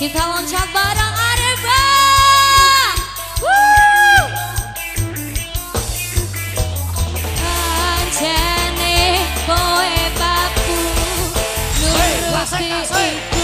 Kita loncat bareng Areba. Anjane koe babu nuruti